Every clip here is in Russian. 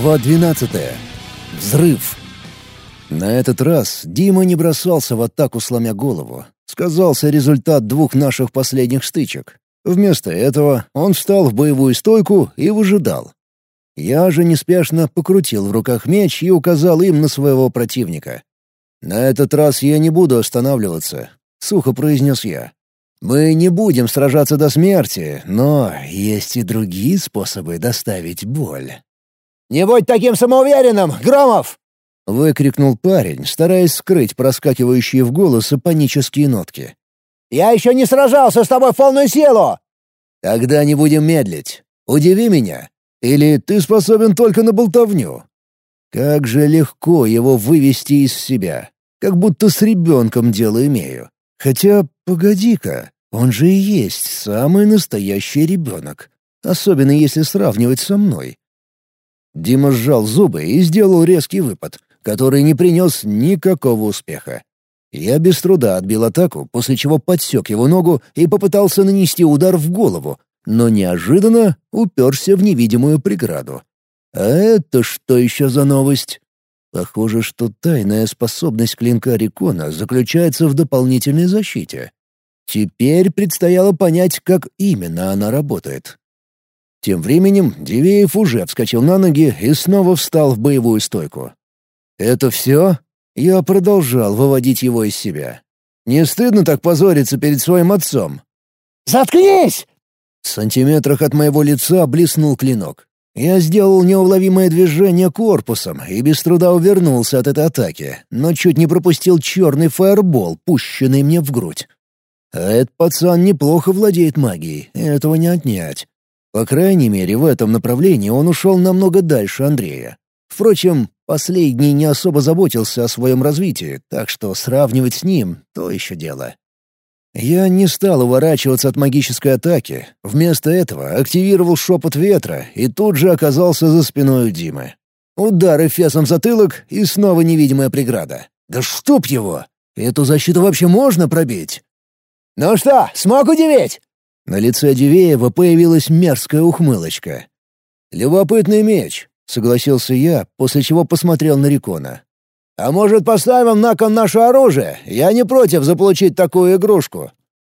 Глава 12. Взрыв. На этот раз Дима не бросался в атаку, сломя голову. Сказался результат двух наших последних стычек. Вместо этого он встал в боевую стойку и выжидал. Я же неспешно покрутил в руках меч и указал им на своего противника. «На этот раз я не буду останавливаться», — сухо произнес я. «Мы не будем сражаться до смерти, но есть и другие способы доставить боль». «Не будь таким самоуверенным, Громов!» — выкрикнул парень, стараясь скрыть проскакивающие в голос панические нотки. «Я еще не сражался с тобой в полную силу!» «Тогда не будем медлить. Удиви меня. Или ты способен только на болтовню?» Как же легко его вывести из себя. Как будто с ребенком дело имею. Хотя, погоди-ка, он же и есть самый настоящий ребенок. Особенно если сравнивать со мной. Дима сжал зубы и сделал резкий выпад, который не принес никакого успеха. Я без труда отбил атаку, после чего подсек его ногу и попытался нанести удар в голову, но неожиданно уперся в невидимую преграду. А это что еще за новость? Похоже, что тайная способность клинка Рикона заключается в дополнительной защите. Теперь предстояло понять, как именно она работает. Тем временем Дивеев уже вскочил на ноги и снова встал в боевую стойку. «Это все?» Я продолжал выводить его из себя. «Не стыдно так позориться перед своим отцом?» «Заткнись!» В сантиметрах от моего лица блеснул клинок. Я сделал неуловимое движение корпусом и без труда увернулся от этой атаки, но чуть не пропустил черный фаербол, пущенный мне в грудь. А этот пацан неплохо владеет магией, этого не отнять. По крайней мере, в этом направлении он ушел намного дальше Андрея. Впрочем, последний не особо заботился о своем развитии, так что сравнивать с ним — то еще дело. Я не стал уворачиваться от магической атаки. Вместо этого активировал шепот ветра и тут же оказался за спиной у Димы. Удар эфесом в затылок и снова невидимая преграда. Да чтоб его! Эту защиту вообще можно пробить? «Ну что, смог удивить?» На лице Дивеева появилась мерзкая ухмылочка. «Любопытный меч», — согласился я, после чего посмотрел на Рикона. «А может, поставим на кон наше оружие? Я не против заполучить такую игрушку».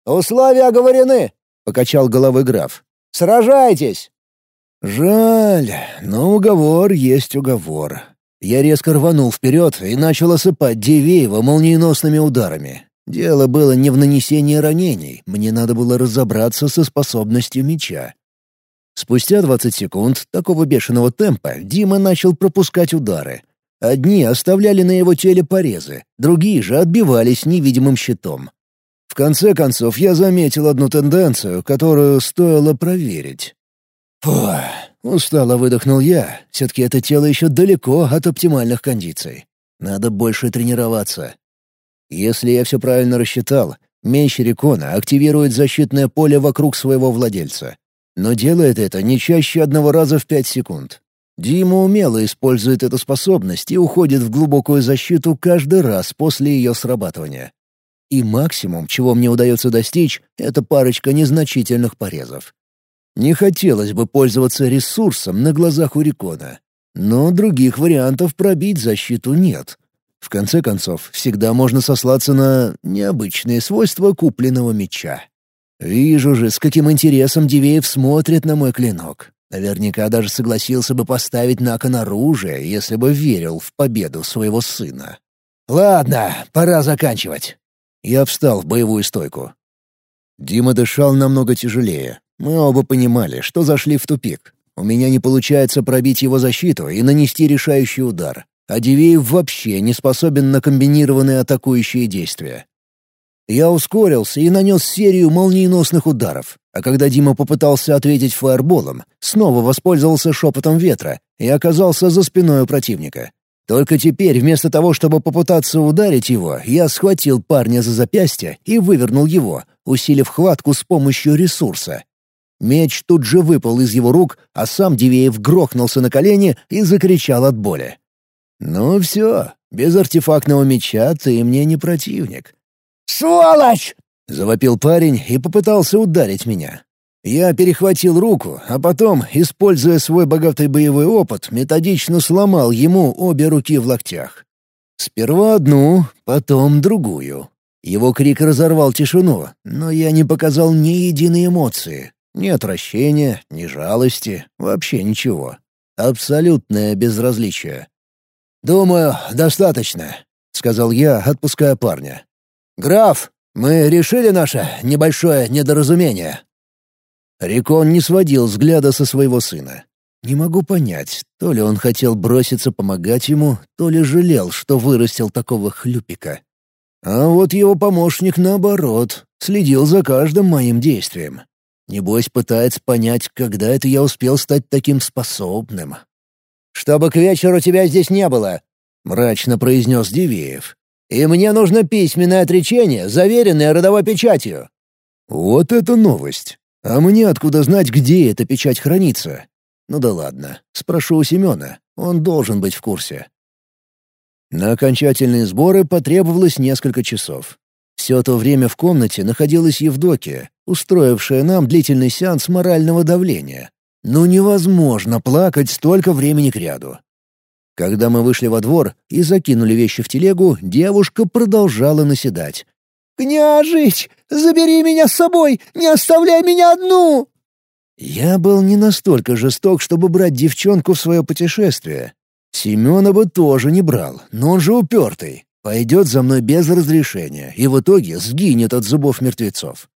«Условия оговорены», — покачал головой граф. «Сражайтесь!» «Жаль, но уговор есть уговор». Я резко рванул вперед и начал осыпать Дивеева молниеносными ударами. Дело было не в нанесении ранений, мне надо было разобраться со способностью меча. Спустя 20 секунд такого бешеного темпа Дима начал пропускать удары. Одни оставляли на его теле порезы, другие же отбивались невидимым щитом. В конце концов, я заметил одну тенденцию, которую стоило проверить. «Фух!» — устало выдохнул я. Все-таки это тело еще далеко от оптимальных кондиций. Надо больше тренироваться. Если я все правильно рассчитал, меч Рикона активирует защитное поле вокруг своего владельца. Но делает это не чаще одного раза в пять секунд. Дима умело использует эту способность и уходит в глубокую защиту каждый раз после ее срабатывания. И максимум, чего мне удается достичь, это парочка незначительных порезов. Не хотелось бы пользоваться ресурсом на глазах у Рикона. Но других вариантов пробить защиту нет. В конце концов, всегда можно сослаться на необычные свойства купленного меча. Вижу же, с каким интересом Дивеев смотрит на мой клинок. Наверняка даже согласился бы поставить на кон оружие, если бы верил в победу своего сына. «Ладно, пора заканчивать». Я встал в боевую стойку. Дима дышал намного тяжелее. Мы оба понимали, что зашли в тупик. У меня не получается пробить его защиту и нанести решающий удар а Дивеев вообще не способен на комбинированные атакующие действия. Я ускорился и нанес серию молниеносных ударов, а когда Дима попытался ответить фаерболом, снова воспользовался шепотом ветра и оказался за спиной у противника. Только теперь, вместо того, чтобы попытаться ударить его, я схватил парня за запястье и вывернул его, усилив хватку с помощью ресурса. Меч тут же выпал из его рук, а сам Дивеев грохнулся на колени и закричал от боли. «Ну все, без артефактного меча ты мне не противник». «Сволочь!» — завопил парень и попытался ударить меня. Я перехватил руку, а потом, используя свой богатый боевой опыт, методично сломал ему обе руки в локтях. Сперва одну, потом другую. Его крик разорвал тишину, но я не показал ни единой эмоции. Ни отвращения, ни жалости, вообще ничего. Абсолютное безразличие. «Думаю, достаточно», — сказал я, отпуская парня. «Граф, мы решили наше небольшое недоразумение». Рикон не сводил взгляда со своего сына. Не могу понять, то ли он хотел броситься помогать ему, то ли жалел, что вырастил такого хлюпика. А вот его помощник, наоборот, следил за каждым моим действием. Небось, пытается понять, когда это я успел стать таким способным. «Чтобы к вечеру тебя здесь не было», — мрачно произнес Дивеев. «И мне нужно письменное отречение, заверенное родовой печатью». «Вот это новость! А мне откуда знать, где эта печать хранится? Ну да ладно, спрошу у Семена, он должен быть в курсе». На окончательные сборы потребовалось несколько часов. Все то время в комнате находилась Евдокия, устроившая нам длительный сеанс морального давления. Ну невозможно плакать столько времени кряду. Когда мы вышли во двор и закинули вещи в телегу, девушка продолжала наседать. «Княжич, забери меня с собой! Не оставляй меня одну!» Я был не настолько жесток, чтобы брать девчонку в свое путешествие. Семена бы тоже не брал, но он же упертый. Пойдет за мной без разрешения и в итоге сгинет от зубов мертвецов.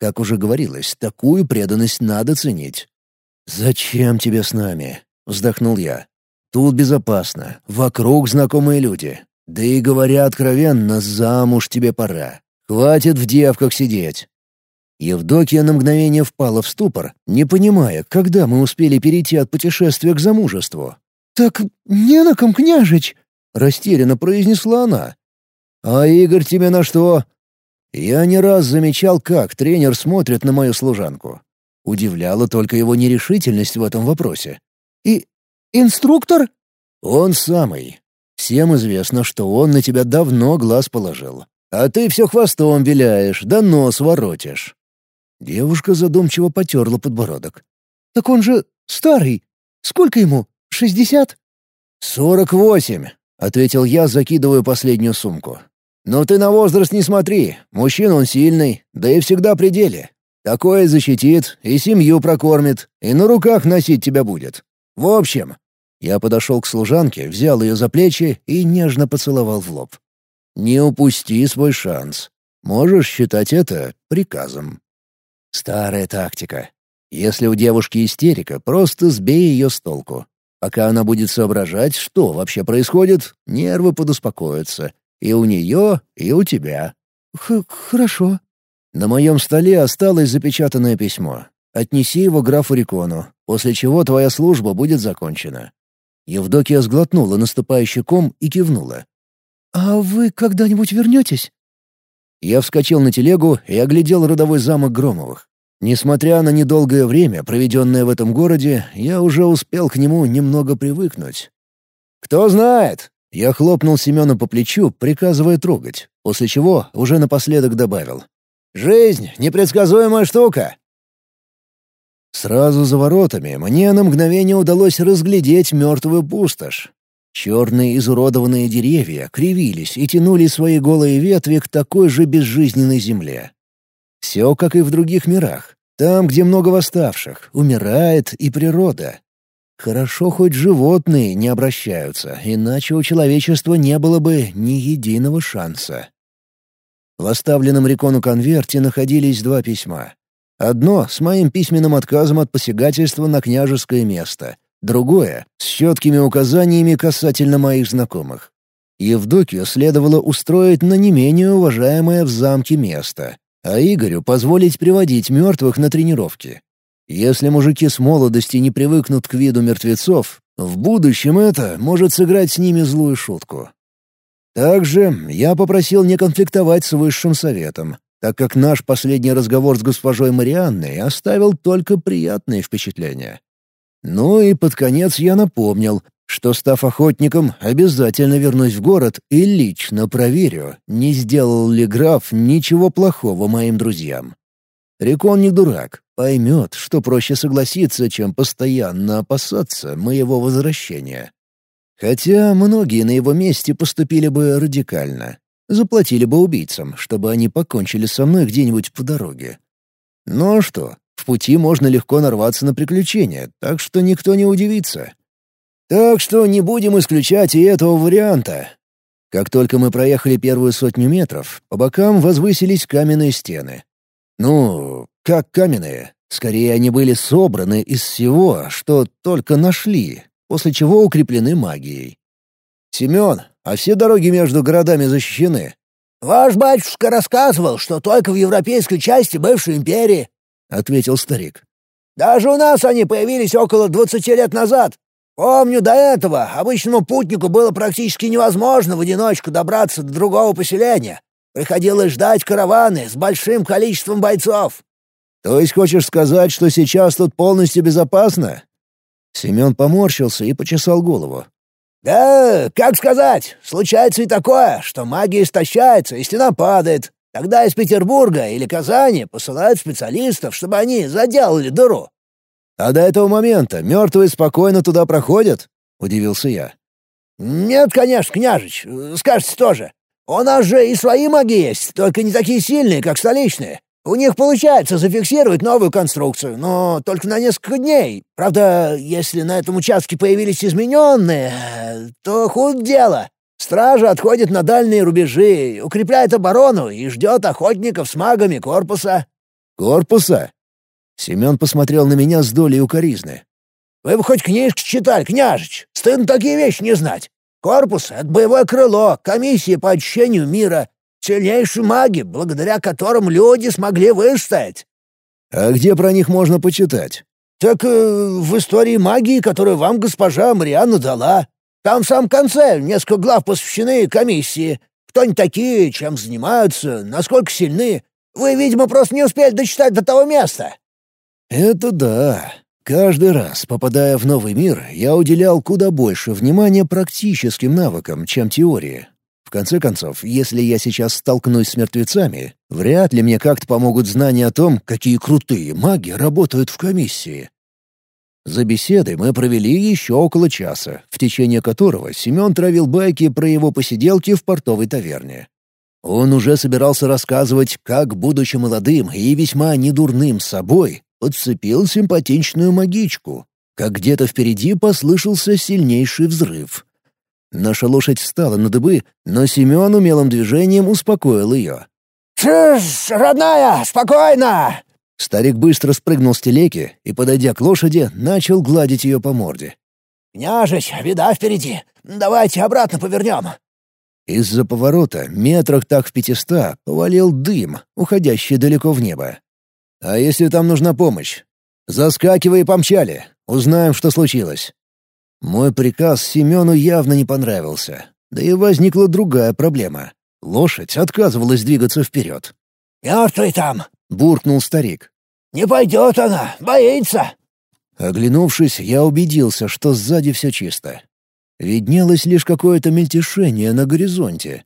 Как уже говорилось, такую преданность надо ценить. «Зачем тебе с нами?» — вздохнул я. Тут безопасно, вокруг знакомые люди. Да и говоря откровенно, замуж тебе пора. Хватит в девках сидеть. Евдокия на мгновение впала в ступор, не понимая, когда мы успели перейти от путешествия к замужеству. «Так не на ком, княжич!» — растерянно произнесла она. «А Игорь тебе на что?» Я не раз замечал, как тренер смотрит на мою служанку. Удивляла только его нерешительность в этом вопросе. «И «Инструктор?» «Он самый. Всем известно, что он на тебя давно глаз положил. А ты все хвостом виляешь, да нос воротишь». Девушка задумчиво потерла подбородок. «Так он же старый. Сколько ему? Шестьдесят?» «Сорок восемь», — ответил я, закидывая последнюю сумку. «Но ты на возраст не смотри. Мужчина он сильный, да и всегда при деле. Такое защитит, и семью прокормит, и на руках носить тебя будет. В общем, я подошел к служанке, взял ее за плечи и нежно поцеловал в лоб. «Не упусти свой шанс. Можешь считать это приказом». Старая тактика. Если у девушки истерика, просто сбей ее с толку. Пока она будет соображать, что вообще происходит, нервы подуспокоятся. И у нее, и у тебя. Х «Хорошо». На моем столе осталось запечатанное письмо. Отнеси его графу Рикону, после чего твоя служба будет закончена. Евдокия сглотнула наступающий ком и кивнула. «А вы когда-нибудь вернетесь?» Я вскочил на телегу и оглядел родовой замок Громовых. Несмотря на недолгое время, проведенное в этом городе, я уже успел к нему немного привыкнуть. «Кто знает!» Я хлопнул Семена по плечу, приказывая трогать, после чего уже напоследок добавил. «Жизнь — непредсказуемая штука. Сразу за воротами мне на мгновение удалось разглядеть мертвую пустошь. Черные изуродованные деревья кривились и тянули свои голые ветви к такой же безжизненной земле. Все как и в других мирах. Там, где много восставших, умирает и природа. Хорошо хоть животные не обращаются, иначе у человечества не было бы ни единого шанса. В оставленном Рекону конверте находились два письма. Одно — с моим письменным отказом от посягательства на княжеское место. Другое — с четкими указаниями касательно моих знакомых. Евдокию следовало устроить на не менее уважаемое в замке место, а Игорю позволить приводить мертвых на тренировки. Если мужики с молодости не привыкнут к виду мертвецов, в будущем это может сыграть с ними злую шутку. Также я попросил не конфликтовать с высшим советом, так как наш последний разговор с госпожой Марианной оставил только приятные впечатления. Ну и под конец я напомнил, что, став охотником, обязательно вернусь в город и лично проверю, не сделал ли граф ничего плохого моим друзьям. Рекон не дурак, поймет, что проще согласиться, чем постоянно опасаться моего возвращения. Хотя многие на его месте поступили бы радикально. Заплатили бы убийцам, чтобы они покончили со мной где-нибудь по дороге. Ну а что, в пути можно легко нарваться на приключения, так что никто не удивится. Так что не будем исключать и этого варианта. Как только мы проехали первую сотню метров, по бокам возвысились каменные стены. Ну, как каменные. Скорее, они были собраны из всего, что только нашли, после чего укреплены магией. «Семен, а все дороги между городами защищены?» «Ваш батюшка рассказывал, что только в европейской части бывшей империи», — ответил старик. «Даже у нас они появились около двадцати лет назад. Помню, до этого обычному путнику было практически невозможно в одиночку добраться до другого поселения. Приходилось ждать караваны с большим количеством бойцов. То есть хочешь сказать, что сейчас тут полностью безопасно? Семен поморщился и почесал голову. «Да, как сказать, случается и такое, что магия истощается, и стена падает. Тогда из Петербурга или Казани посылают специалистов, чтобы они заделали дыру. «А до этого момента мертвые спокойно туда проходят?» — удивился я. «Нет, конечно, княжич, скажете тоже. У нас же и свои маги есть, только не такие сильные, как столичные. У них получается зафиксировать новую конструкцию, но только на несколько дней. Правда, если на этом участке появились измененные, то худ дело. Стража отходит на дальние рубежи, укрепляет оборону и ждет охотников с магами корпуса». «Корпуса?» Семен посмотрел на меня с долей укоризны. «Вы бы хоть книжки читали, княжич! Стыдно такие вещи не знать! Корпус — это боевое крыло, комиссия по очищению мира, сильнейшие маги, благодаря которым люди смогли выстоять». «А где про них можно почитать?» «Так э, в истории магии, которую вам госпожа Марианна дала. Там в самом конце несколько глав посвящены комиссии. Кто они такие, чем занимаются, насколько сильны. Вы, видимо, просто не успели дочитать до того места». «Это да. Каждый раз, попадая в новый мир, я уделял куда больше внимания практическим навыкам, чем теории. Конце концов, если я сейчас столкнусь с мертвецами, вряд ли мне как-то помогут знания о том, какие крутые маги работают в комиссии. За беседой мы провели еще около часа, в течение которого Семен травил байки про его посиделки в портовой таверне. Он уже собирался рассказывать, как, будучи молодым и весьма недурным собой, подцепил симпатичную магичку, как где-то впереди послышался сильнейший взрыв. Наша лошадь встала на дыбы, но Семен умелым движением успокоил ее. «Тш, родная, спокойно!» Старик быстро спрыгнул с телеки и, подойдя к лошади, начал гладить ее по морде. «Княжич, беда впереди. Давайте обратно повернем». Из-за поворота, метрах так в пятиста, повалил дым, уходящий далеко в небо. А если там нужна помощь? Заскакивай и помчали. Узнаем, что случилось. Мой приказ Семену явно не понравился. Да и возникла другая проблема. Лошадь отказывалась двигаться вперед. «Мертвый там!» — буркнул старик. «Не пойдет она, боится!» Оглянувшись, я убедился, что сзади все чисто. Виднелось лишь какое-то мельтешение на горизонте,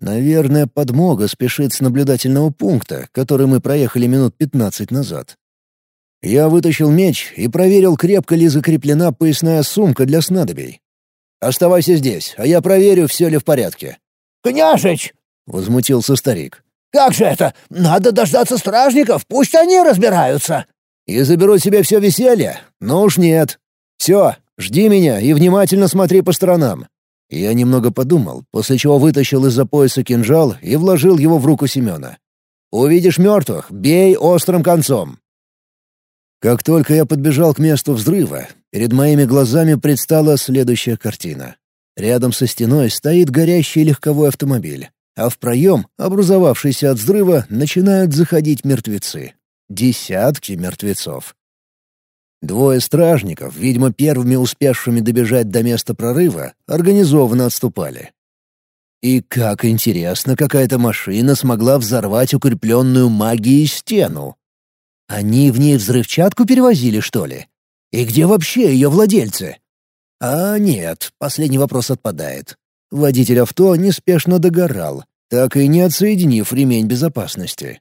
Наверное, подмога спешит с наблюдательного пункта, который мы проехали минут пятнадцать назад. Я вытащил меч и проверил, крепко ли закреплена поясная сумка для снадобий. «Оставайся здесь, а я проверю, все ли в порядке». «Княжич!» — возмутился старик. «Как же это? Надо дождаться стражников, пусть они разбираются!» «И заберу себе все веселье? Ну уж нет. Все, жди меня и внимательно смотри по сторонам. Я немного подумал, после чего вытащил из-за пояса кинжал и вложил его в руку Семена. «Увидишь мертвых, бей острым концом!» Как только я подбежал к месту взрыва, перед моими глазами предстала следующая картина. Рядом со стеной стоит горящий легковой автомобиль, а в проем, образовавшийся от взрыва, начинают заходить мертвецы. Десятки мертвецов. Двое стражников, видимо, первыми успевшими добежать до места прорыва, организованно отступали. И как интересно, какая-то машина смогла взорвать укрепленную магией стену. Они в ней взрывчатку перевозили, что ли? И где вообще ее владельцы? А нет, последний вопрос отпадает. Водитель авто неспешно догорал, так и не отсоединив ремень безопасности.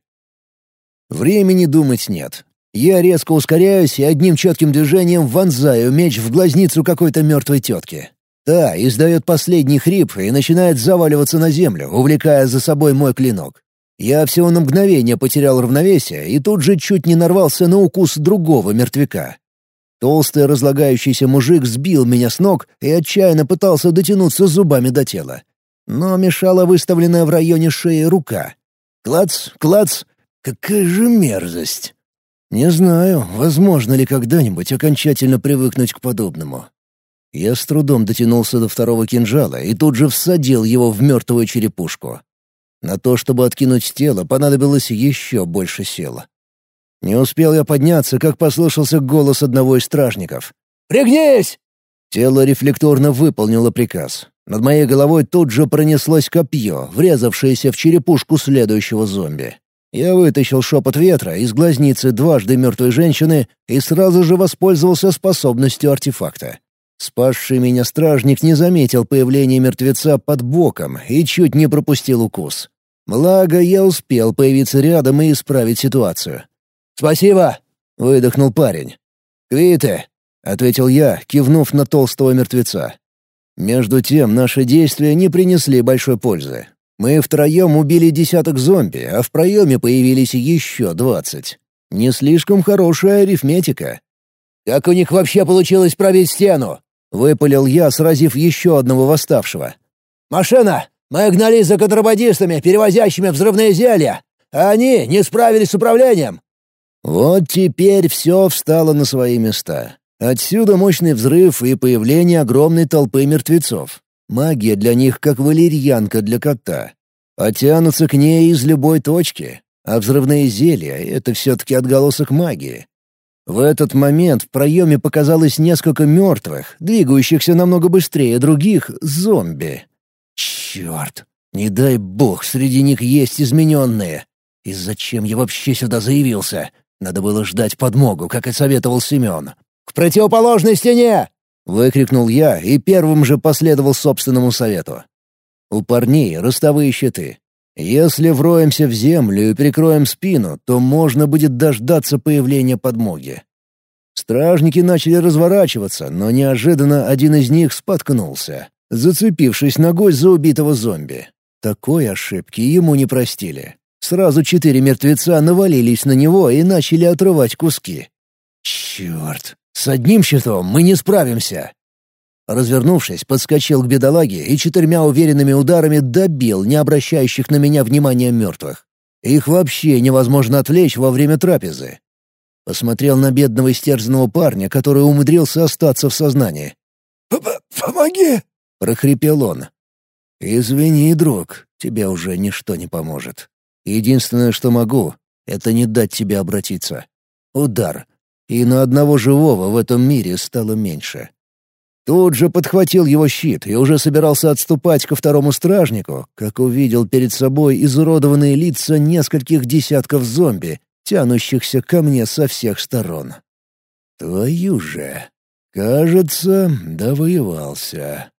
Времени думать нет. Я резко ускоряюсь и одним четким движением вонзаю меч в глазницу какой-то мертвой тетки. Та издает последний хрип и начинает заваливаться на землю, увлекая за собой мой клинок. Я всего на мгновение потерял равновесие и тут же чуть не нарвался на укус другого мертвяка. Толстый разлагающийся мужик сбил меня с ног и отчаянно пытался дотянуться зубами до тела. Но мешала выставленная в районе шеи рука. Клац, клац. Какая же мерзость! Не знаю, возможно ли когда-нибудь окончательно привыкнуть к подобному. Я с трудом дотянулся до второго кинжала и тут же всадил его в мертвую черепушку. На то, чтобы откинуть тело, понадобилось еще больше сил. Не успел я подняться, как послышался голос одного из стражников. «Пригнись!» Тело рефлекторно выполнило приказ. Над моей головой тут же пронеслось копье, врезавшееся в черепушку следующего зомби. Я вытащил шепот ветра из глазницы дважды мертвой женщины и сразу же воспользовался способностью артефакта. Спасший меня стражник не заметил появления мертвеца под боком и чуть не пропустил укус. Благо, я успел появиться рядом и исправить ситуацию. «Спасибо!» — выдохнул парень. «Квиты!» — ответил я, кивнув на толстого мертвеца. Между тем, наши действия не принесли большой пользы. Мы втроем убили десяток зомби, а в проеме появились еще двадцать. Не слишком хорошая арифметика. «Как у них вообще получилось пробить стену?» — выпалил я, сразив еще одного восставшего. «Машина! Мы гнались за контрабандистами, перевозящими взрывные зелья, а они не справились с управлением!» Вот теперь все встало на свои места. Отсюда мощный взрыв и появление огромной толпы мертвецов. Магия для них как валерьянка для кота. Потянутся к ней из любой точки, а взрывные зелья — это все-таки отголосок магии. В этот момент в проеме показалось несколько мертвых, двигающихся намного быстрее других, зомби. Черт! Не дай бог, среди них есть измененные. И зачем я вообще сюда заявился? Надо было ждать подмогу, как и советовал Семен. «К противоположной стене!» Выкрикнул я и первым же последовал собственному совету. У парней ростовые щиты. Если вроемся в землю и прикроем спину, то можно будет дождаться появления подмоги. Стражники начали разворачиваться, но неожиданно один из них споткнулся, зацепившись ногой за убитого зомби. Такой ошибки ему не простили. Сразу четыре мертвеца навалились на него и начали отрывать куски. «Черт! С одним щитом мы не справимся!» Развернувшись, подскочил к бедолаге и четырьмя уверенными ударами добил не обращающих на меня внимания мертвых. Их вообще невозможно отвлечь во время трапезы. Посмотрел на бедного истерзанного парня, который умудрился остаться в сознании. «Помоги!» — прохрипел он. «Извини, друг, тебе уже ничто не поможет. Единственное, что могу, — это не дать тебе обратиться. Удар и на одного живого в этом мире стало меньше. Тут же подхватил его щит и уже собирался отступать ко второму стражнику, как увидел перед собой изуродованные лица нескольких десятков зомби, тянущихся ко мне со всех сторон. Твою же! Кажется, довоевался.